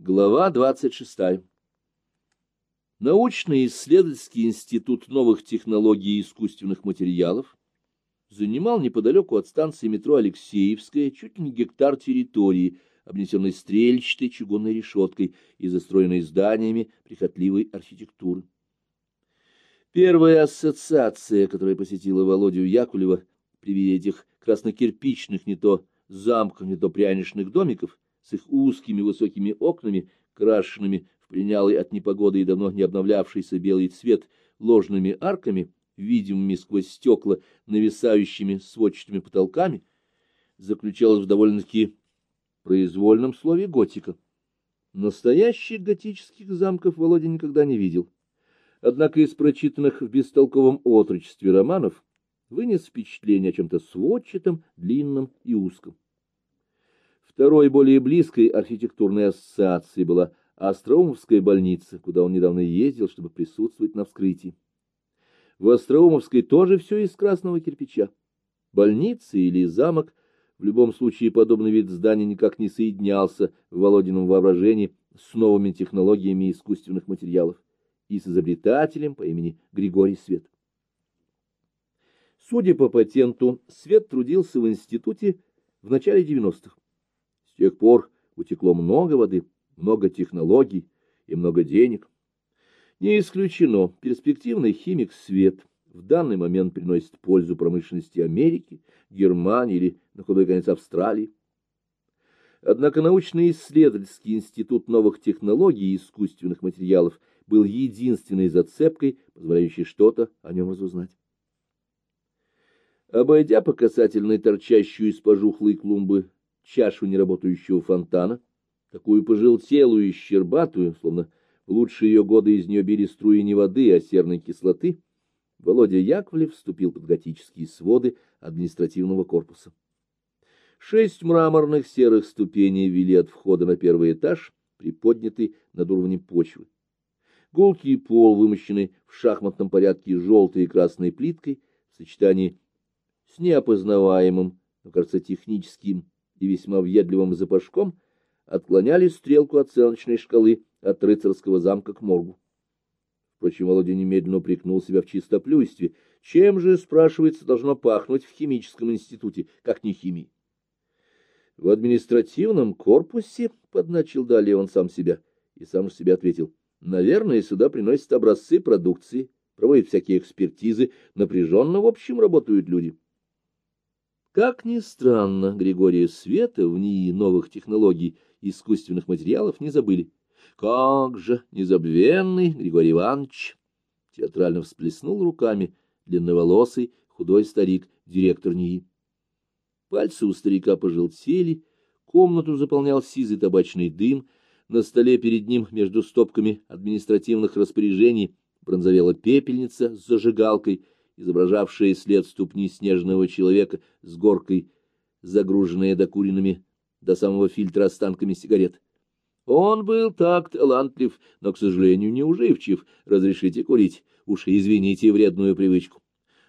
Глава 26. Научно-исследовательский институт новых технологий и искусственных материалов занимал неподалеку от станции метро Алексеевская чуть ли не гектар территории, обнесенной стрельчатой чугунной решеткой и застроенной зданиями прихотливой архитектуры. Первая ассоциация, которая посетила Володю Якулева при виде этих краснокирпичных не то замков, не то пряничных домиков, с их узкими высокими окнами, крашенными в принялый от непогоды и давно не обновлявшийся белый цвет, ложными арками, видимыми сквозь стекла, нависающими сводчатыми потолками, заключалась в довольно-таки произвольном слове готика. Настоящих готических замков Володя никогда не видел. Однако из прочитанных в бестолковом отрочестве романов вынес впечатление о чем-то сводчатом, длинном и узком. Второй, более близкой архитектурной ассоциацией была Остроумовская больница, куда он недавно ездил, чтобы присутствовать на вскрытии. В Остроумовской тоже все из красного кирпича. Больница или замок, в любом случае подобный вид здания никак не соединялся в Володином воображении с новыми технологиями искусственных материалов и с изобретателем по имени Григорий Свет. Судя по патенту, Свет трудился в институте в начале 90-х тех пор утекло много воды, много технологий и много денег. Не исключено, перспективный химик Свет в данный момент приносит пользу промышленности Америки, Германии или, на худой конец, Австралии. Однако научно-исследовательский институт новых технологий и искусственных материалов был единственной зацепкой, позволяющей что-то о нем разузнать. Обойдя по касательной торчащую из пожухлой клумбы чашу неработающего фонтана, такую пожелтелую и щербатую, словно в лучшие ее годы из нее били струи не воды, а серной кислоты, Володя Яковлев вступил под готические своды административного корпуса. Шесть мраморных серых ступеней вели от входа на первый этаж, приподнятый над уровнем почвы. Гулкий пол, вымощенный в шахматном порядке желтой и красной плиткой, в сочетании с неопознаваемым, но, кажется, техническим и весьма въедливым запашком отклоняли стрелку оценочной шкалы от рыцарского замка к моргу. Впрочем, Володя немедленно упрекнул себя в чистоплюйстве. Чем же, спрашивается, должно пахнуть в химическом институте, как не химией? В административном корпусе, — подначил далее он сам себя, и сам же себе ответил, — наверное, сюда приносят образцы продукции, проводят всякие экспертизы, напряженно, в общем, работают люди. Как ни странно, Григория Света в НИИ новых технологий искусственных материалов не забыли. Как же незабвенный Григорий Иванович! Театрально всплеснул руками длинноволосый худой старик, директор НИИ. Пальцы у старика пожелтели, комнату заполнял сизый табачный дым, на столе перед ним между стопками административных распоряжений бронзовела пепельница с зажигалкой — изображавшая след ступни снежного человека с горкой, загруженная докуренными до самого фильтра останками сигарет. Он был так талантлив, но, к сожалению, неуживчив. Разрешите курить, уж извините вредную привычку.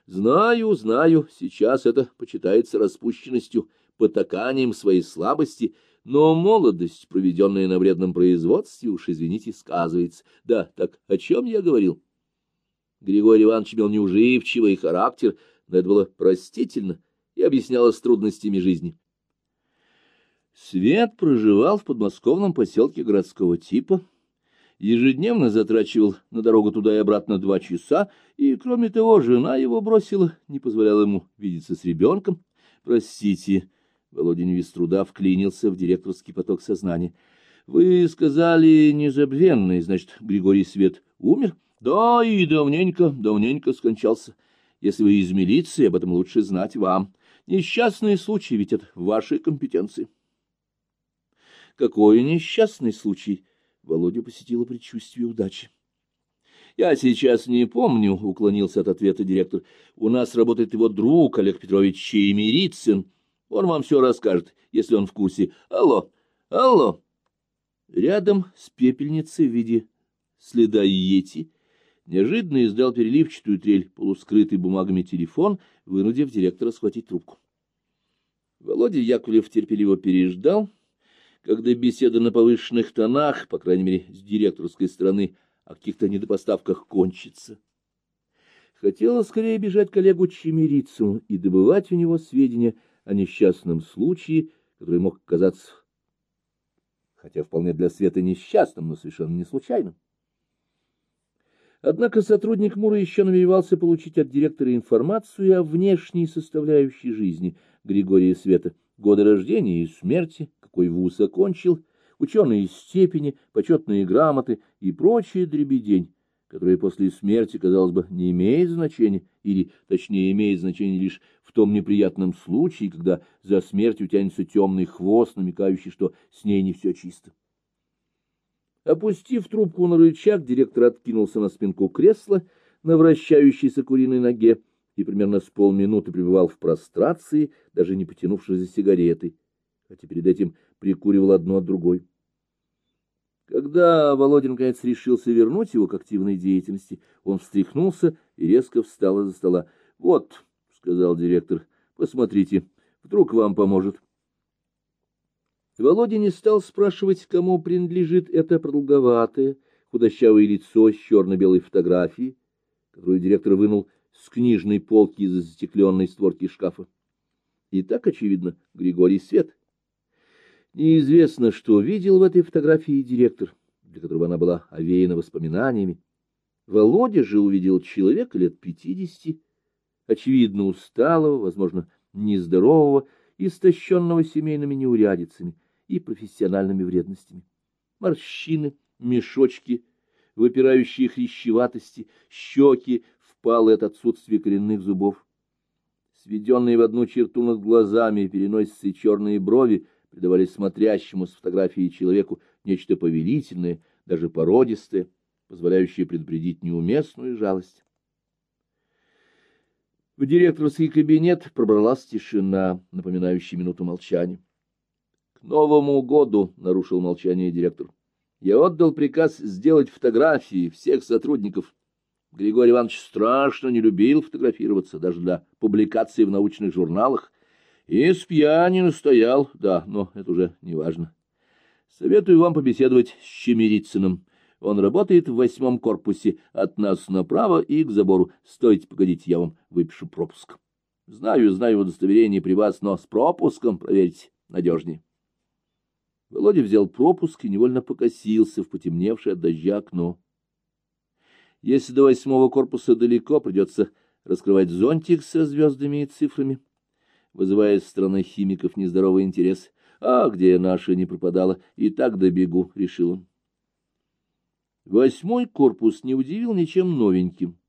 Знаю, знаю, сейчас это почитается распущенностью, потаканием своей слабости, но молодость, проведенная на вредном производстве, уж, извините, сказывается. Да, так о чем я говорил? Григорий Иванович имел неуживчивый характер, но это было простительно и объяснялось трудностями жизни. Свет проживал в подмосковном поселке городского типа, ежедневно затрачивал на дорогу туда и обратно два часа, и, кроме того, жена его бросила, не позволяла ему видеться с ребенком. Простите, Володя не без труда вклинился в директорский поток сознания. Вы сказали незабвенный, значит, Григорий Свет умер? — да, и давненько, давненько скончался. Если вы из милиции, об этом лучше знать вам. Несчастный случай, ведь это вашей компетенции. Какой несчастный случай? Володю посетило предчувствие удачи. Я сейчас не помню, — уклонился от ответа директор. У нас работает его друг Олег Петрович Чеймирицын. Он вам все расскажет, если он в курсе. Алло, алло. Рядом с пепельницей в виде следа йети неожиданно издал переливчатую трель полускрытый бумагами телефон, вынудив директора схватить трубку. Володя Яковлев терпеливо переждал, когда беседа на повышенных тонах, по крайней мере, с директорской стороны, о каких-то недопоставках кончится. Хотела скорее бежать коллегу Чемерицу и добывать у него сведения о несчастном случае, который мог казаться, хотя вполне для Света несчастным, но совершенно не случайным. Однако сотрудник Мура еще намеревался получить от директора информацию о внешней составляющей жизни Григория Света, годы рождения и смерти, какой вуз окончил, ученые степени, почетные грамоты и прочие дребедень, которые после смерти, казалось бы, не имеет значения, или, точнее, имеет значение лишь в том неприятном случае, когда за смертью тянется темный хвост, намекающий, что с ней не все чисто. Опустив трубку на рычаг, директор откинулся на спинку кресла на вращающейся куриной ноге и примерно с полминуты пребывал в прострации, даже не потянувшись за сигаретой, хотя перед этим прикуривал одну от другой. Когда Володин, наконец, решился вернуть его к активной деятельности, он встряхнулся и резко встал из-за стола. — Вот, — сказал директор, — посмотрите, вдруг вам поможет. — Володя не стал спрашивать, кому принадлежит это продолговатое, худощавое лицо с черно-белой фотографией, которую директор вынул с книжной полки из застекленной створки шкафа. И так, очевидно, Григорий Свет. Неизвестно, что видел в этой фотографии директор, для которого она была овеяна воспоминаниями. Володя же увидел человека лет пятидесяти, очевидно усталого, возможно, нездорового, истощенного семейными неурядицами, и профессиональными вредностями. Морщины, мешочки, выпирающие хрящеватости, щеки, впалые от отсутствия коренных зубов. Сведенные в одну черту над глазами переносятся черные брови придавали смотрящему с фотографии человеку нечто повелительное, даже породистое, позволяющее предупредить неуместную жалость. В директорский кабинет пробралась тишина, напоминающая минуту молчания. Новому году, — нарушил молчание директор, — я отдал приказ сделать фотографии всех сотрудников. Григорий Иванович страшно не любил фотографироваться, даже для публикации в научных журналах. И с пьяни настоял, да, но это уже не важно. Советую вам побеседовать с Чемерицыным. Он работает в восьмом корпусе, от нас направо и к забору. Стойте, погодите, я вам выпишу пропуск. Знаю, знаю удостоверение при вас, но с пропуском, проверьте, надежнее. Володя взял пропуск и невольно покосился в потемневшее от дождя окно. Если до восьмого корпуса далеко, придется раскрывать зонтик со звездами и цифрами, вызывая с стороны химиков нездоровый интерес. А где наша не пропадала, и так добегу, — решил он. Восьмой корпус не удивил ничем новеньким.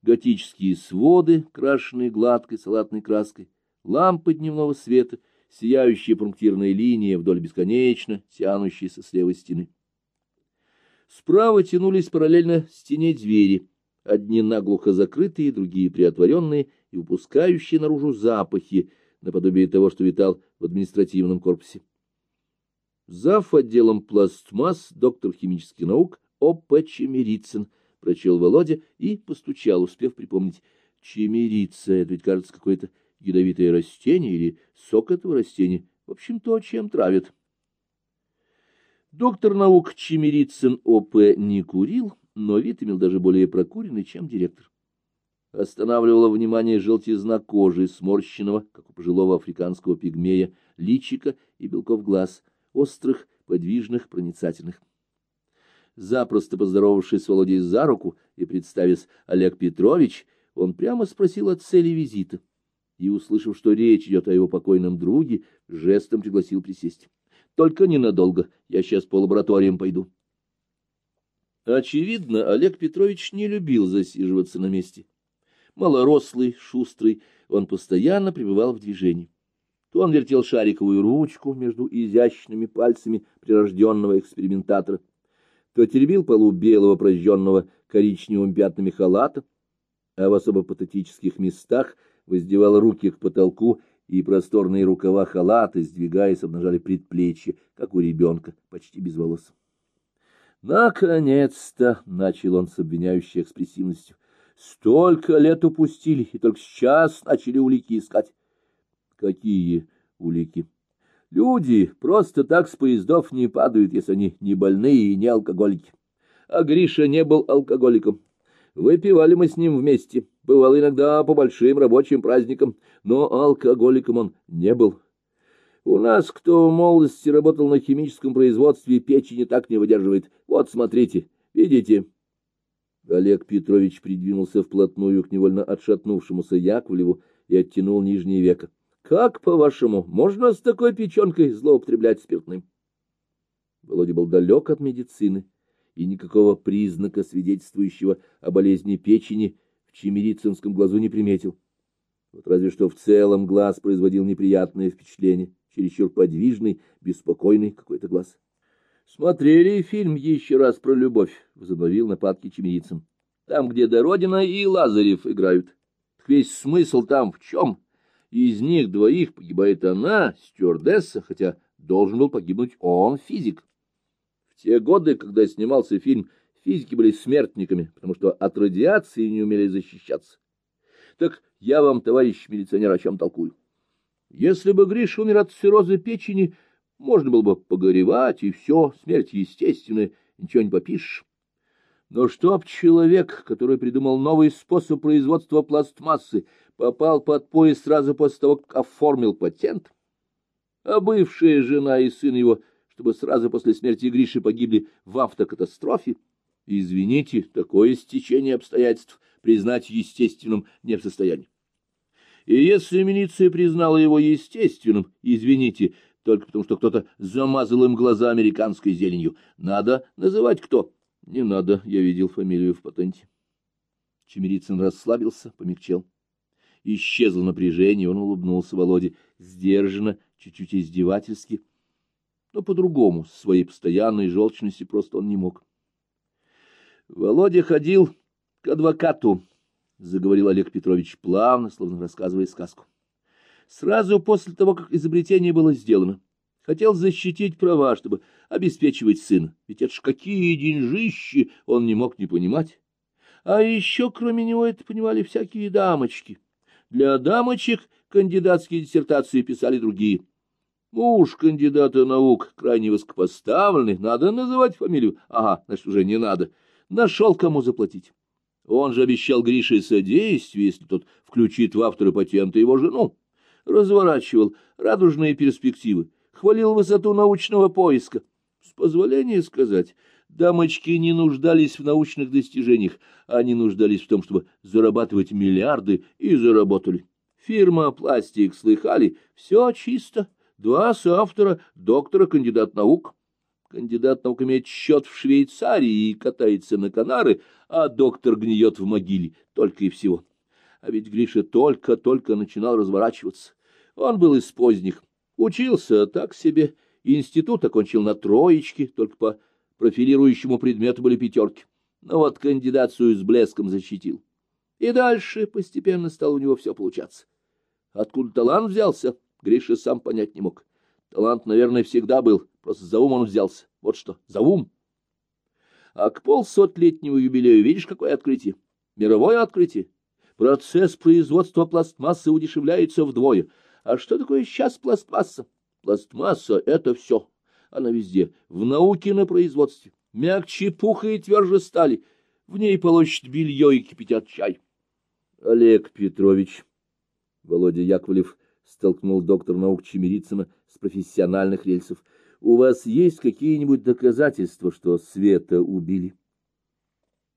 Готические своды, крашенные гладкой салатной краской, лампы дневного света — сияющая пунктирная линия вдоль бесконечно тянущейся с левой стены. Справа тянулись параллельно стене двери, одни наглухо закрытые, другие приотворенные и выпускающие наружу запахи, наподобие того, что витал в административном корпусе. Зав. отделом пластмасс, доктор химических наук О.П. Чемерицын, прочел Володя и постучал, успев припомнить. Чемерица, это ведь, кажется, какое-то ядовитое растение или сок этого растения, в общем, то, чем травят. Доктор наук Чемерицын О.П. не курил, но вид имел даже более прокуренный, чем директор. Останавливало внимание желтизна кожи, сморщенного, как у пожилого африканского пигмея, личика и белков глаз, острых, подвижных, проницательных. Запросто поздоровавшись с Володей за руку и представив Олег Петрович, он прямо спросил о цели визита и, услышав, что речь идет о его покойном друге, жестом пригласил присесть. — Только ненадолго, я сейчас по лабораториям пойду. Очевидно, Олег Петрович не любил засиживаться на месте. Малорослый, шустрый, он постоянно пребывал в движении. То он вертел шариковую ручку между изящными пальцами прирожденного экспериментатора, то теребил полу белого прожженного коричневыми пятнами халата, а в особо патетических местах воздевал руки к потолку, и просторные рукава халата, сдвигаясь, обнажали предплечье, как у ребенка, почти без волос. «Наконец-то!» — начал он с обвиняющей экспрессивностью. «Столько лет упустили, и только сейчас начали улики искать». «Какие улики?» Люди просто так с поездов не падают, если они не больные и не алкоголики. А Гриша не был алкоголиком. Выпивали мы с ним вместе, бывал иногда по большим рабочим праздникам, но алкоголиком он не был. У нас, кто в молодости работал на химическом производстве, печени так не выдерживает. Вот, смотрите, видите?» Олег Петрович придвинулся вплотную к невольно отшатнувшемуся Яковлеву и оттянул нижнее веко. Как, по-вашему, можно с такой печенкой злоупотреблять спиртным? Володя был далек от медицины, и никакого признака, свидетельствующего о болезни печени, в чемерицинском глазу не приметил. Вот разве что в целом глаз производил неприятное впечатление, чересчур подвижный, беспокойный какой-то глаз. Смотрели фильм еще раз про любовь, возобновил нападки чемерицам. Там, где Дородина и Лазарев играют. Так весь смысл там в чем? Из них двоих погибает она, стюардесса, хотя должен был погибнуть он, физик. Те годы, когда снимался фильм, физики были смертниками, потому что от радиации не умели защищаться. Так я вам, товарищ милиционер, о чем толкую? Если бы Гриша умер от цирроза печени, можно было бы погоревать, и все, смерть естественная, ничего не попишешь. Но чтоб человек, который придумал новый способ производства пластмассы, попал под поезд сразу после того, как оформил патент, а бывшая жена и сын его, чтобы сразу после смерти Гриши погибли в автокатастрофе, извините, такое стечение обстоятельств признать естественным не в состоянии. И если милиция признала его естественным, извините, только потому что кто-то замазал им глаза американской зеленью, надо называть кто. Не надо, я видел фамилию в патенте. Чемерицын расслабился, помягчел. Исчезло напряжение, он улыбнулся Володе, сдержанно, чуть-чуть издевательски, но по-другому, с своей постоянной желчностью просто он не мог. Володя ходил к адвокату, — заговорил Олег Петрович плавно, словно рассказывая сказку. Сразу после того, как изобретение было сделано, хотел защитить права, чтобы обеспечивать сына, ведь это ж какие деньжищи он не мог не понимать. А еще, кроме него, это понимали всякие дамочки — для дамочек кандидатские диссертации писали другие. Муж кандидата наук крайне высокопоставленный, надо называть фамилию. Ага, значит, уже не надо. Нашел, кому заплатить. Он же обещал Грише содействие, если тот включит в авторы патента его жену. Разворачивал радужные перспективы, хвалил высоту научного поиска. С позволения сказать, Дамочки не нуждались в научных достижениях, они нуждались в том, чтобы зарабатывать миллиарды, и заработали. Фирма «Пластик» слыхали, все чисто. Два соавтора, доктора, кандидат наук. Кандидат наук имеет счет в Швейцарии и катается на Канары, а доктор гниет в могиле, только и всего. А ведь Гриша только-только начинал разворачиваться. Он был из поздних, учился так себе, институт окончил на троечке, только по профилирующему предмету были пятерки. Но вот кандидацию с блеском защитил. И дальше постепенно стало у него все получаться. Откуда талант взялся, Гриша сам понять не мог. Талант, наверное, всегда был, просто за ум он взялся. Вот что, за ум. А к полсотлетнему юбилею видишь, какое открытие? Мировое открытие. Процесс производства пластмассы удешевляется вдвое. А что такое сейчас пластмасса? Пластмасса — это все. Она везде, в науке на производстве, мягче пуха и тверже стали. В ней полощут белье и кипятят чай. Олег Петрович, Володя Яковлев столкнул доктор наук Чемерицына с профессиональных рельсов. У вас есть какие-нибудь доказательства, что Света убили?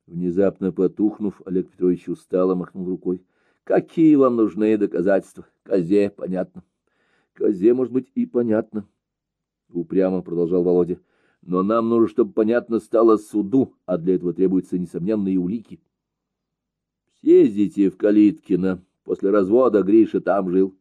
Внезапно потухнув, Олег Петрович устало махнул рукой. Какие вам нужны доказательства? Козе, понятно. Козе, может быть, и понятно. — упрямо продолжал Володя. — Но нам нужно, чтобы понятно стало суду, а для этого требуются несомненные улики. — Съездите в Калиткино. После развода Гриша там жил.